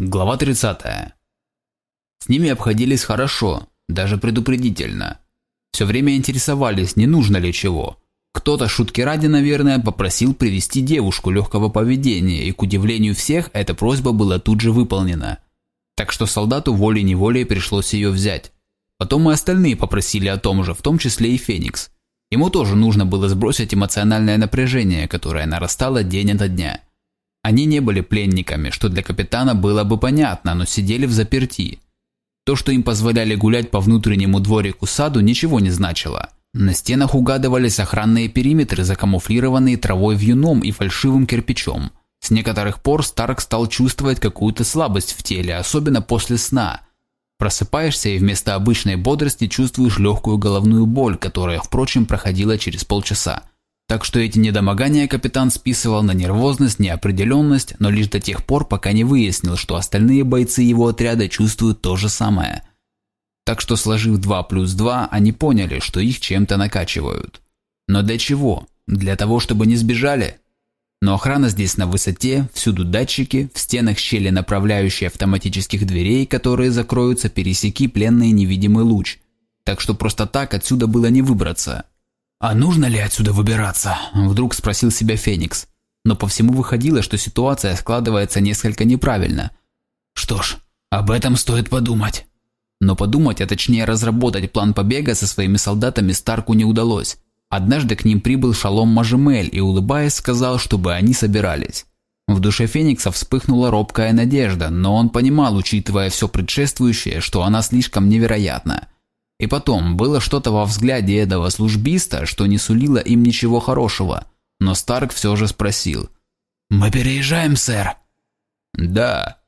Глава 30. С ними обходились хорошо, даже предупредительно. Все время интересовались, не нужно ли чего. Кто-то, шутки ради, наверное, попросил привести девушку легкого поведения, и, к удивлению всех, эта просьба была тут же выполнена. Так что солдату волей-неволей пришлось ее взять. Потом и остальные попросили о том же, в том числе и Феникс. Ему тоже нужно было сбросить эмоциональное напряжение, которое нарастало день ото дня. Они не были пленниками, что для капитана было бы понятно, но сидели в заперти. То, что им позволяли гулять по внутреннему дворику саду, ничего не значило. На стенах угадывались охранные периметры, закамуфлированные травой вьюном и фальшивым кирпичом. С некоторых пор Старк стал чувствовать какую-то слабость в теле, особенно после сна. Просыпаешься и вместо обычной бодрости чувствуешь легкую головную боль, которая, впрочем, проходила через полчаса. Так что эти недомогания капитан списывал на нервозность, неопределенность, но лишь до тех пор, пока не выяснил, что остальные бойцы его отряда чувствуют то же самое. Так что сложив 2 плюс 2, они поняли, что их чем-то накачивают. Но для чего? Для того, чтобы не сбежали? Но охрана здесь на высоте, всюду датчики, в стенах щели направляющие автоматических дверей, которые закроются, пересеки пленный невидимый луч. Так что просто так отсюда было не выбраться. «А нужно ли отсюда выбираться?» – вдруг спросил себя Феникс. Но по всему выходило, что ситуация складывается несколько неправильно. «Что ж, об этом стоит подумать». Но подумать, а точнее разработать план побега со своими солдатами Старку не удалось. Однажды к ним прибыл Шалом Мажемель и, улыбаясь, сказал, чтобы они собирались. В душе Феникса вспыхнула робкая надежда, но он понимал, учитывая все предшествующее, что она слишком невероятна. И потом, было что-то во взгляде этого службиста, что не сулило им ничего хорошего. Но Старк все же спросил. «Мы переезжаем, сэр?» «Да».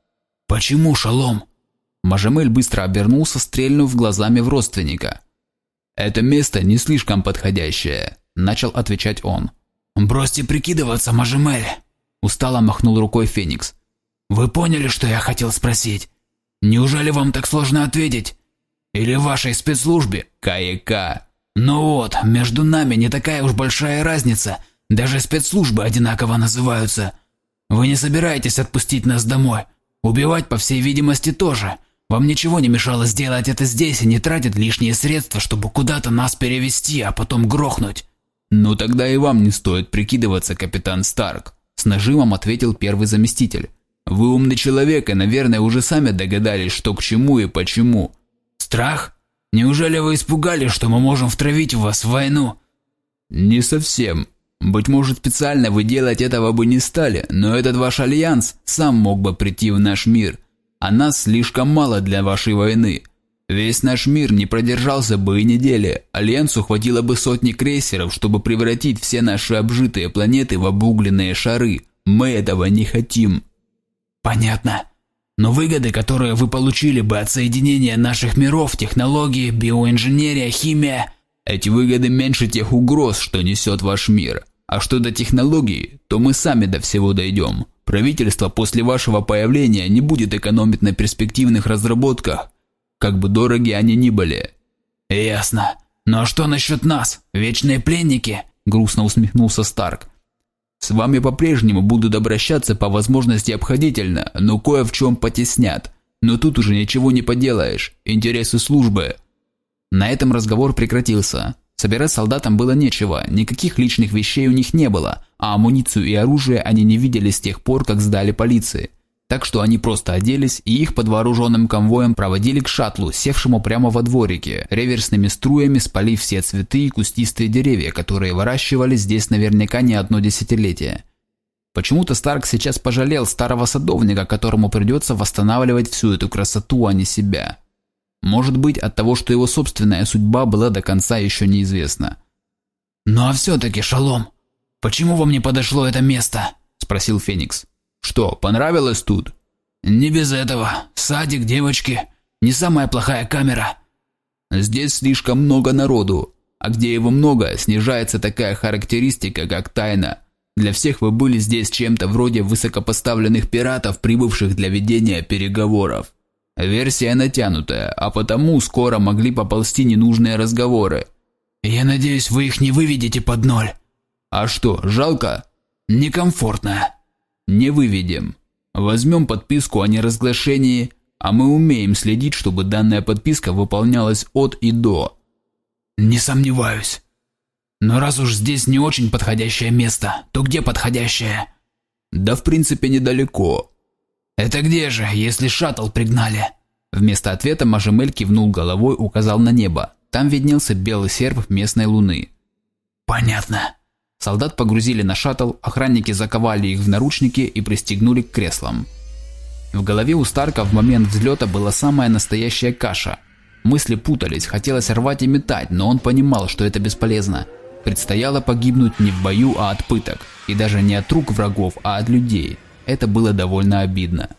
«Почему, Шалом?» Мажемель быстро обернулся, стрельнув глазами в родственника. «Это место не слишком подходящее», – начал отвечать он. «Бросьте прикидываться, Мажемель!» – устало махнул рукой Феникс. «Вы поняли, что я хотел спросить? Неужели вам так сложно ответить? Или вашей спецслужбе? КАИК. Ну вот, между нами не такая уж большая разница. Даже спецслужбы одинаково называются. Вы не собираетесь отпустить нас домой. Убивать, по всей видимости, тоже. Вам ничего не мешало сделать это здесь и не тратить лишние средства, чтобы куда-то нас перевести, а потом грохнуть. Ну тогда и вам не стоит прикидываться, капитан Старк, с нажимом ответил первый заместитель. Вы умный человек и, наверное, уже сами догадались, что к чему и почему. Страх? Неужели вы испугались, что мы можем втравить вас в войну? Не совсем. Быть может, специально вы делать этого бы не стали, но этот ваш альянс сам мог бы прийти в наш мир, а нас слишком мало для вашей войны. Весь наш мир не продержался бы и недели, альянсу хватило бы сотни крейсеров, чтобы превратить все наши обжитые планеты в обугленные шары. Мы этого не хотим. Понятно. Но выгоды, которые вы получили бы от соединения наших миров, технологии, биоинженерия, химия... Эти выгоды меньше тех угроз, что несет ваш мир. А что до технологий, то мы сами до всего дойдем. Правительство после вашего появления не будет экономить на перспективных разработках, как бы дороги они ни были. Ясно. Ну а что насчет нас? Вечные пленники? Грустно усмехнулся Старк. С вами по-прежнему будут обращаться по возможности обходительно, но кое в чем потеснят. Но тут уже ничего не поделаешь. Интересы службы. На этом разговор прекратился. Собирать солдатам было нечего, никаких личных вещей у них не было, а амуницию и оружие они не видели с тех пор, как сдали полиции. Так что они просто оделись, и их под вооруженным конвоем проводили к шаттлу, севшему прямо во дворике, реверсными струями спалив все цветы и кустистые деревья, которые выращивали здесь наверняка не одно десятилетие. Почему-то Старк сейчас пожалел старого садовника, которому придется восстанавливать всю эту красоту, а не себя. Может быть, от того, что его собственная судьба была до конца еще неизвестна. «Ну а все-таки, Шалом, почему вам не подошло это место?» – спросил Феникс. Что, понравилось тут? Не без этого. Садик, девочки. Не самая плохая камера. Здесь слишком много народу. А где его много, снижается такая характеристика, как тайна. Для всех вы были здесь чем-то вроде высокопоставленных пиратов, прибывших для ведения переговоров. Версия натянутая, а потому скоро могли поползти ненужные разговоры. Я надеюсь, вы их не выведете под ноль. А что, жалко? Некомфортно. Не выведем. Возьмем подписку о неразглашении, а мы умеем следить, чтобы данная подписка выполнялась от и до. Не сомневаюсь. Но раз уж здесь не очень подходящее место, то где подходящее? Да в принципе недалеко. Это где же, если шаттл пригнали? Вместо ответа Мажемель кивнул головой, указал на небо. Там виднелся белый серп местной луны. Понятно. Солдат погрузили на шаттл, охранники заковали их в наручники и пристегнули к креслам. В голове у Старка в момент взлета была самая настоящая каша. Мысли путались, хотелось рвать и метать, но он понимал, что это бесполезно. Предстояло погибнуть не в бою, а от пыток. И даже не от рук врагов, а от людей. Это было довольно обидно.